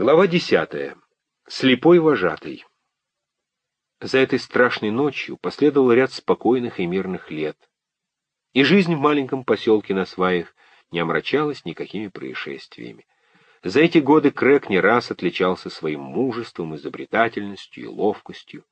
Глава десятая. Слепой вожатый. За этой страшной ночью последовал ряд спокойных и мирных лет. И жизнь в маленьком поселке на сваях не омрачалась никакими происшествиями. За эти годы Крэк не раз отличался своим мужеством, изобретательностью и ловкостью.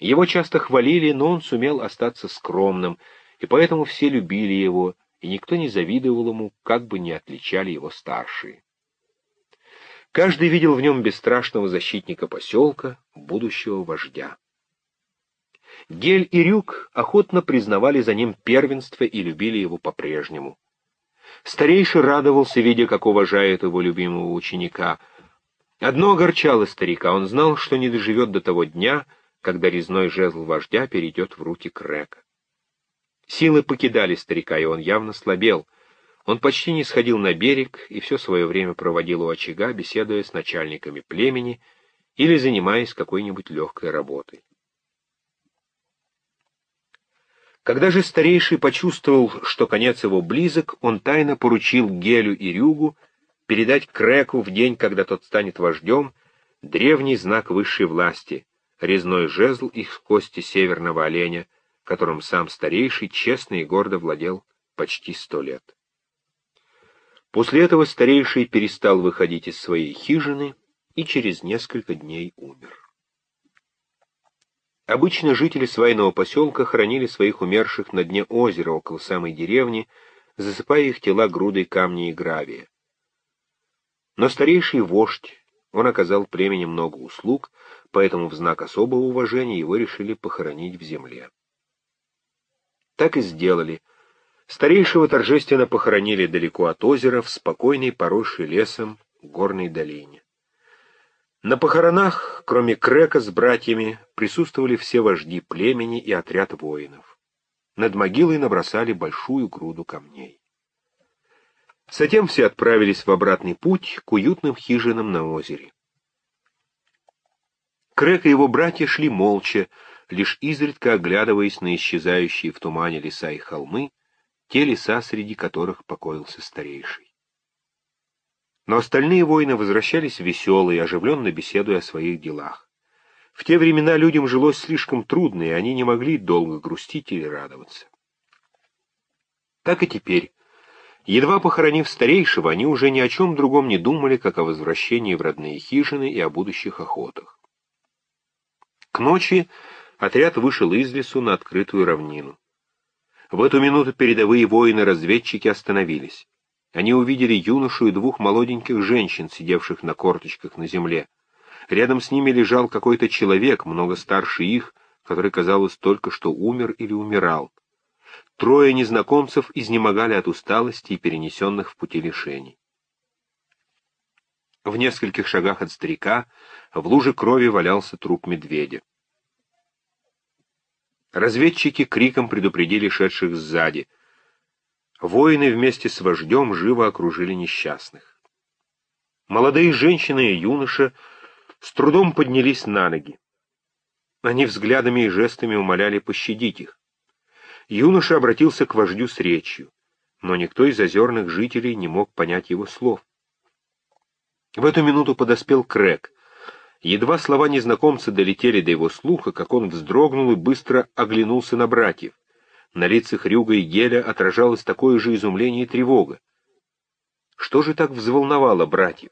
Его часто хвалили, но он сумел остаться скромным, и поэтому все любили его, и никто не завидовал ему, как бы ни отличали его старшие. Каждый видел в нем бесстрашного защитника поселка, будущего вождя. Гель и Рюк охотно признавали за ним первенство и любили его по-прежнему. Старейший радовался, видя, как уважает его любимого ученика. Одно огорчало старика, он знал, что не доживет до того дня, когда резной жезл вождя перейдет в руки Крека. Силы покидали старика, и он явно слабел — он почти не сходил на берег и все свое время проводил у очага, беседуя с начальниками племени или занимаясь какой-нибудь легкой работой. Когда же старейший почувствовал, что конец его близок, он тайно поручил Гелю и Рюгу передать Креку в день, когда тот станет вождем, древний знак высшей власти, резной жезл их кости северного оленя, которым сам старейший честно и гордо владел почти сто лет. После этого старейший перестал выходить из своей хижины и через несколько дней умер. Обычно жители свайного поселка хоронили своих умерших на дне озера около самой деревни, засыпая их тела грудой камней и гравия. Но старейший вождь, он оказал племени много услуг, поэтому в знак особого уважения его решили похоронить в земле. Так и сделали — Старейшего торжественно похоронили далеко от озера, в спокойной, поросшей лесом, горной долине. На похоронах, кроме Крека с братьями, присутствовали все вожди племени и отряд воинов. Над могилой набросали большую груду камней. Затем все отправились в обратный путь к уютным хижинам на озере. Крек и его братья шли молча, лишь изредка оглядываясь на исчезающие в тумане леса и холмы, те леса, среди которых покоился старейший. Но остальные воины возвращались веселые, оживленно беседуя о своих делах. В те времена людям жилось слишком трудно, и они не могли долго грустить или радоваться. Так и теперь. Едва похоронив старейшего, они уже ни о чем другом не думали, как о возвращении в родные хижины и о будущих охотах. К ночи отряд вышел из лесу на открытую равнину. В эту минуту передовые воины-разведчики остановились. Они увидели юношу и двух молоденьких женщин, сидевших на корточках на земле. Рядом с ними лежал какой-то человек, много старше их, который, казалось, только что умер или умирал. Трое незнакомцев изнемогали от усталости и перенесенных в пути лишений. В нескольких шагах от старика в луже крови валялся труп медведя. Разведчики криком предупредили шедших сзади. Воины вместе с вождем живо окружили несчастных. Молодые женщины и юноша с трудом поднялись на ноги. Они взглядами и жестами умоляли пощадить их. Юноша обратился к вождю с речью, но никто из озерных жителей не мог понять его слов. В эту минуту подоспел Крэк. Едва слова незнакомца долетели до его слуха, как он вздрогнул и быстро оглянулся на братьев. На лицах Рюга и Геля отражалось такое же изумление и тревога. Что же так взволновало братьев?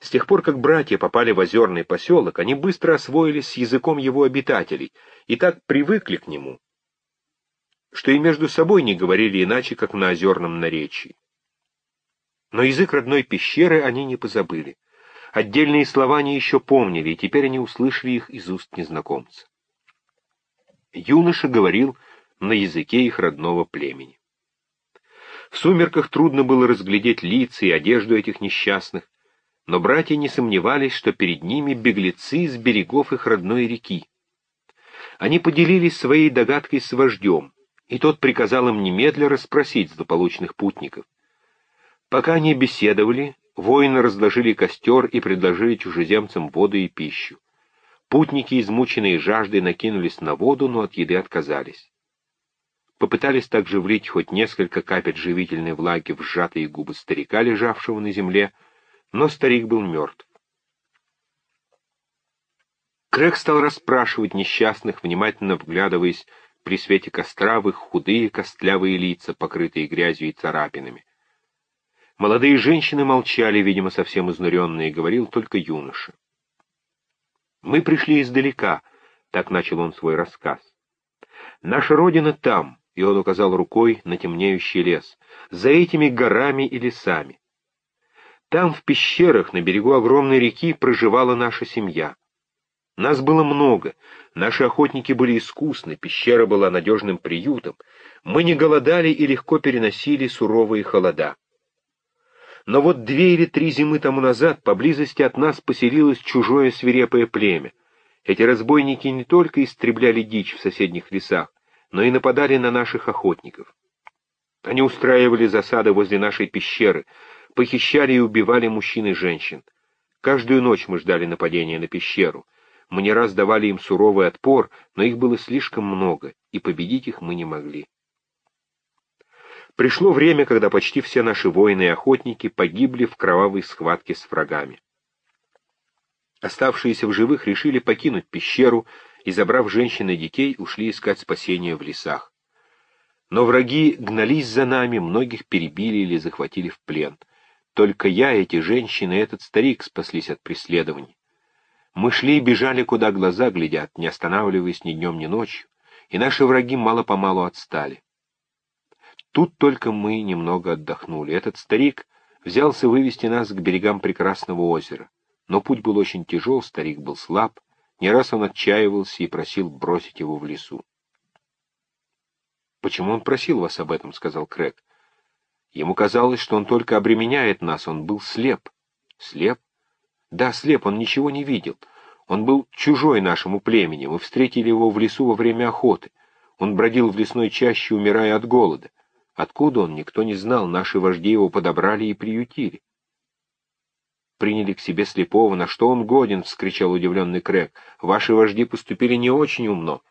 С тех пор, как братья попали в озерный поселок, они быстро освоились с языком его обитателей и так привыкли к нему, что и между собой не говорили иначе, как на озерном наречии. Но язык родной пещеры они не позабыли. Отдельные слова они еще помнили, и теперь они услышали их из уст незнакомца. Юноша говорил на языке их родного племени. В сумерках трудно было разглядеть лица и одежду этих несчастных, но братья не сомневались, что перед ними беглецы с берегов их родной реки. Они поделились своей догадкой с вождем, и тот приказал им немедля расспросить злополучных путников. Пока они беседовали, Воины разложили костер и предложили чужеземцам воду и пищу. Путники, измученные жаждой, накинулись на воду, но от еды отказались. Попытались также влить хоть несколько капель живительной влаги в сжатые губы старика, лежавшего на земле, но старик был мертв. Крэг стал расспрашивать несчастных, внимательно вглядываясь при свете костра в их худые костлявые лица, покрытые грязью и царапинами. Молодые женщины молчали, видимо, совсем изнуренные, говорил только юноша. «Мы пришли издалека», — так начал он свой рассказ. «Наша родина там», — и он указал рукой на темнеющий лес, — «за этими горами и лесами. Там, в пещерах, на берегу огромной реки, проживала наша семья. Нас было много, наши охотники были искусны, пещера была надежным приютом, мы не голодали и легко переносили суровые холода. Но вот две или три зимы тому назад поблизости от нас поселилось чужое свирепое племя. Эти разбойники не только истребляли дичь в соседних лесах, но и нападали на наших охотников. Они устраивали засады возле нашей пещеры, похищали и убивали мужчин и женщин. Каждую ночь мы ждали нападения на пещеру. Мы не раз давали им суровый отпор, но их было слишком много, и победить их мы не могли. Пришло время, когда почти все наши воины и охотники погибли в кровавой схватке с врагами. Оставшиеся в живых решили покинуть пещеру и, забрав женщин и детей, ушли искать спасения в лесах. Но враги гнались за нами, многих перебили или захватили в плен. Только я, эти женщины и этот старик спаслись от преследований. Мы шли и бежали, куда глаза глядят, не останавливаясь ни днем, ни ночью, и наши враги мало-помалу отстали. Тут только мы немного отдохнули. Этот старик взялся вывести нас к берегам прекрасного озера. Но путь был очень тяжел, старик был слаб. Не раз он отчаивался и просил бросить его в лесу. «Почему он просил вас об этом?» — сказал Крэг. Ему казалось, что он только обременяет нас, он был слеп. Слеп? Да, слеп, он ничего не видел. Он был чужой нашему племени, мы встретили его в лесу во время охоты. Он бродил в лесной чаще, умирая от голода. Откуда он, никто не знал, наши вожди его подобрали и приютили. Приняли к себе слепого, на что он годен, — вскричал удивленный Крэг. Ваши вожди поступили не очень умно.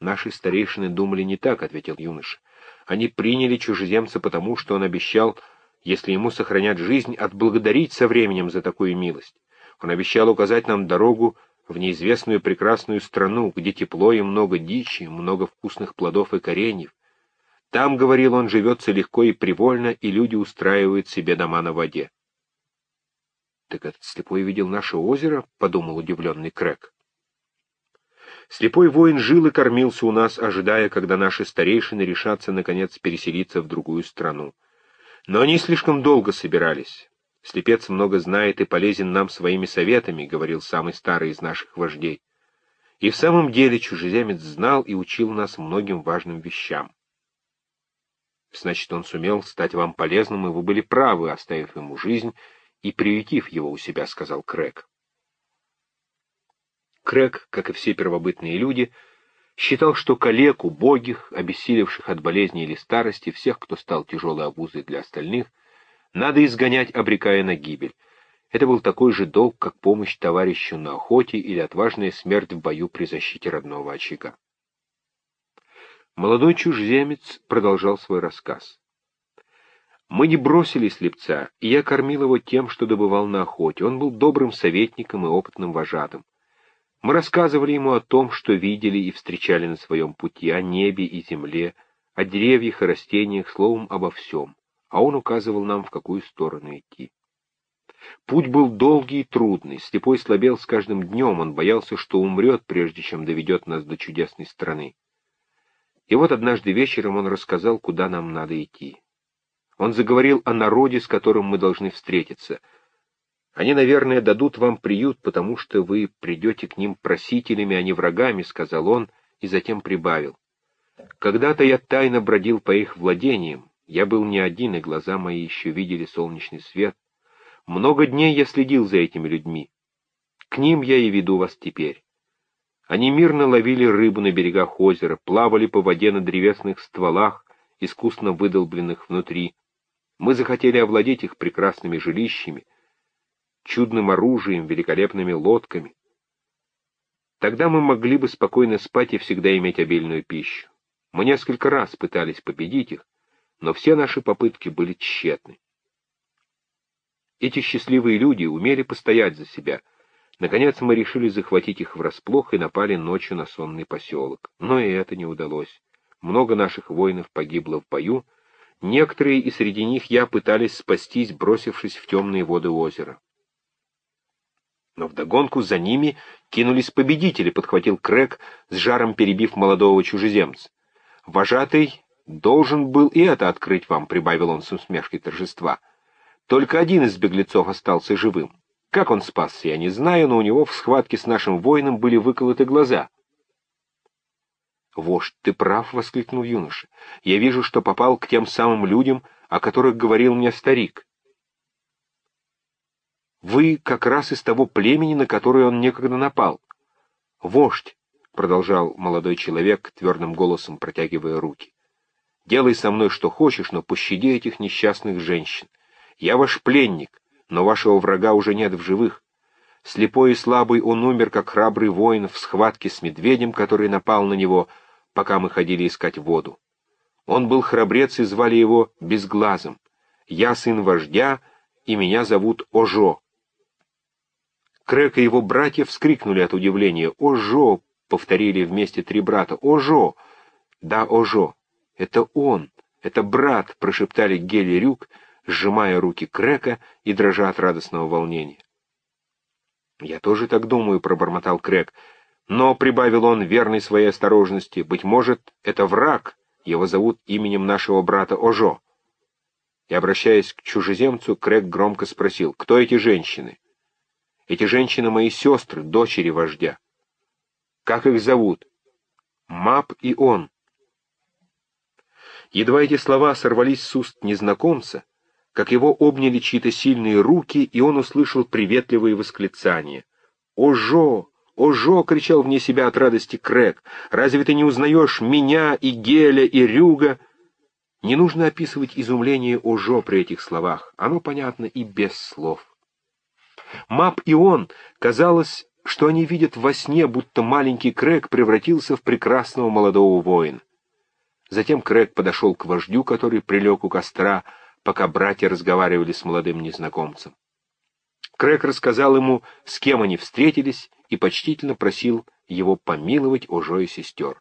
Наши старейшины думали не так, — ответил юноша. Они приняли чужеземца потому, что он обещал, если ему сохранят жизнь, отблагодарить со временем за такую милость. Он обещал указать нам дорогу в неизвестную прекрасную страну, где тепло и много дичи, много вкусных плодов и кореньев, там, говорил он, живется легко и привольно, и люди устраивают себе дома на воде. «Так этот слепой видел наше озеро?» — подумал удивленный Крэк. Слепой воин жил и кормился у нас, ожидая, когда наши старейшины решатся, наконец, переселиться в другую страну. Но они слишком долго собирались. Слепец много знает и полезен нам своими советами, — говорил самый старый из наших вождей. И в самом деле чужеземец знал и учил нас многим важным вещам. Значит, он сумел стать вам полезным, и вы были правы, оставив ему жизнь и приютив его у себя, — сказал Крэг. Крэг, как и все первобытные люди, считал, что калеку, убогих, обессилевших от болезни или старости, всех, кто стал тяжелой обузой для остальных, надо изгонять, обрекая на гибель. Это был такой же долг, как помощь товарищу на охоте или отважная смерть в бою при защите родного очага. Молодой чужеземец продолжал свой рассказ. Мы не бросили слепца, и я кормил его тем, что добывал на охоте. Он был добрым советником и опытным вожатым. Мы рассказывали ему о том, что видели и встречали на своем пути, о небе и земле, о деревьях и растениях, словом, обо всем, а он указывал нам, в какую сторону идти. Путь был долгий и трудный, слепой слабел с каждым днем, он боялся, что умрет, прежде чем доведет нас до чудесной страны. И вот однажды вечером он рассказал, куда нам надо идти. Он заговорил о народе, с которым мы должны встретиться. Они, наверное, дадут вам приют, потому что вы придете к ним просителями, а не врагами, — сказал он, и затем прибавил. Когда-то я тайно бродил по их владениям, я был не один, и глаза мои еще видели солнечный свет. Много дней я следил за этими людьми. К ним я и веду вас теперь. Они мирно ловили рыбу на берегах озера, плавали по воде на древесных стволах, искусно выдолбленных внутри. Мы захотели овладеть их прекрасными жилищами, чудным оружием, великолепными лодками. Тогда мы могли бы спокойно спать и всегда иметь обильную пищу. Мы несколько раз пытались победить их, но все наши попытки были тщетны. Эти счастливые люди умели постоять за себя. Наконец мы решили захватить их врасплох и напали ночью на сонный поселок. Но и это не удалось. Много наших воинов погибло в бою, некоторые и среди них я пытались спастись, бросившись в темные воды озера. Но вдогонку за ними кинулись победители, подхватил Крэк, с жаром перебив молодого чужеземца. Вожатый должен был и это открыть вам, прибавил он с усмешкой торжества. Только один из беглецов остался живым. Как он спасся, я не знаю, но у него в схватке с нашим воином были выколоты глаза. «Вождь, ты прав!» — воскликнул юноша. «Я вижу, что попал к тем самым людям, о которых говорил мне старик. Вы как раз из того племени, на которое он некогда напал. Вождь, — продолжал молодой человек, твердым голосом протягивая руки, — делай со мной что хочешь, но пощади этих несчастных женщин. Я ваш пленник, но вашего врага уже нет в живых. Слепой и слабый он умер, как храбрый воин в схватке с медведем, который напал на него, пока мы ходили искать воду. Он был храбрец и звали его Безглазым. Я сын вождя, и меня зовут Ожо. Крэк и его братья вскрикнули от удивления. «Ожо!» — повторили вместе три брата. «Ожо!» «Да, Ожо! Это он! Это брат!» — прошептали Гель и Рюк, сжимая руки Крэка и дрожа от радостного волнения. «Я тоже так думаю», — пробормотал Крэк. «Но», — прибавил он, верной своей осторожности, — «быть может, это враг, его зовут именем нашего брата Ожо». И, обращаясь к чужеземцу, Крэк громко спросил, «Кто эти женщины?» Эти женщины мои сестры, дочери вождя. Как их зовут? Мап и он. Едва эти слова сорвались с уст незнакомца, как его обняли чьи-то сильные руки, и он услышал приветливые восклицания. «Ожо! Ожо!» — кричал вне себя от радости Крэк. «Разве ты не узнаешь меня и Геля и Рюга?» Не нужно описывать изумление Ожо при этих словах, оно понятно и без слов. Мап и он, казалось, что они видят во сне, будто маленький Крэг превратился в прекрасного молодого воина. Затем Крэг подошел к вождю, который прилег у костра, пока братья разговаривали с молодым незнакомцем. Крэг рассказал ему, с кем они встретились, и почтительно просил его помиловать Ожо и сестер.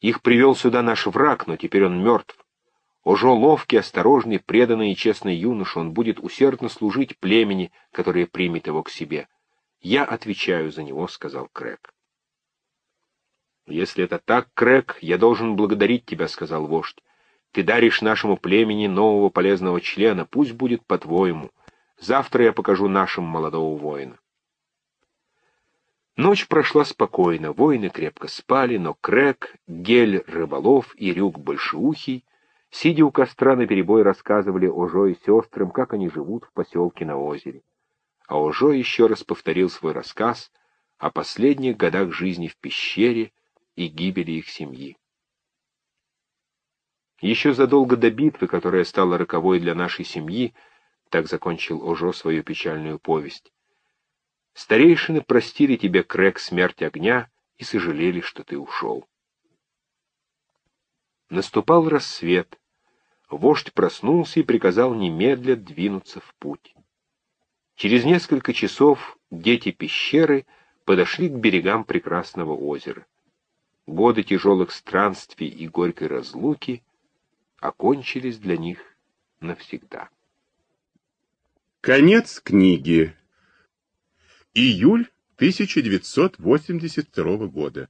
Их привел сюда наш враг, но теперь он мертв. Ожо ловкий, осторожный, преданный и честный юноша, он будет усердно служить племени, которое примет его к себе. Я отвечаю за него, — сказал Крэк. Если это так, Крэк, я должен благодарить тебя, — сказал вождь. Ты даришь нашему племени нового полезного члена, пусть будет по-твоему. Завтра я покажу нашим молодого воина. Ночь прошла спокойно, воины крепко спали, но Крэк, Гель, Рыболов и Рюк Большеухий Сидя у костра, наперебой рассказывали Ожо и сестрам, как они живут в поселке на озере. А Ожо еще раз повторил свой рассказ о последних годах жизни в пещере и гибели их семьи. Еще задолго до битвы, которая стала роковой для нашей семьи, так закончил Ожо свою печальную повесть, старейшины простили тебе, Крэк, смерть огня и сожалели, что ты ушел. Наступал рассвет, вождь проснулся и приказал немедля двинуться в путь. Через несколько часов дети пещеры подошли к берегам прекрасного озера. Годы тяжелых странствий и горькой разлуки окончились для них навсегда. Конец книги. Июль 1982 года.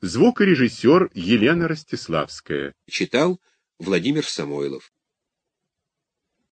Звукорежиссер Елена Ростиславская. Читал Владимир Самойлов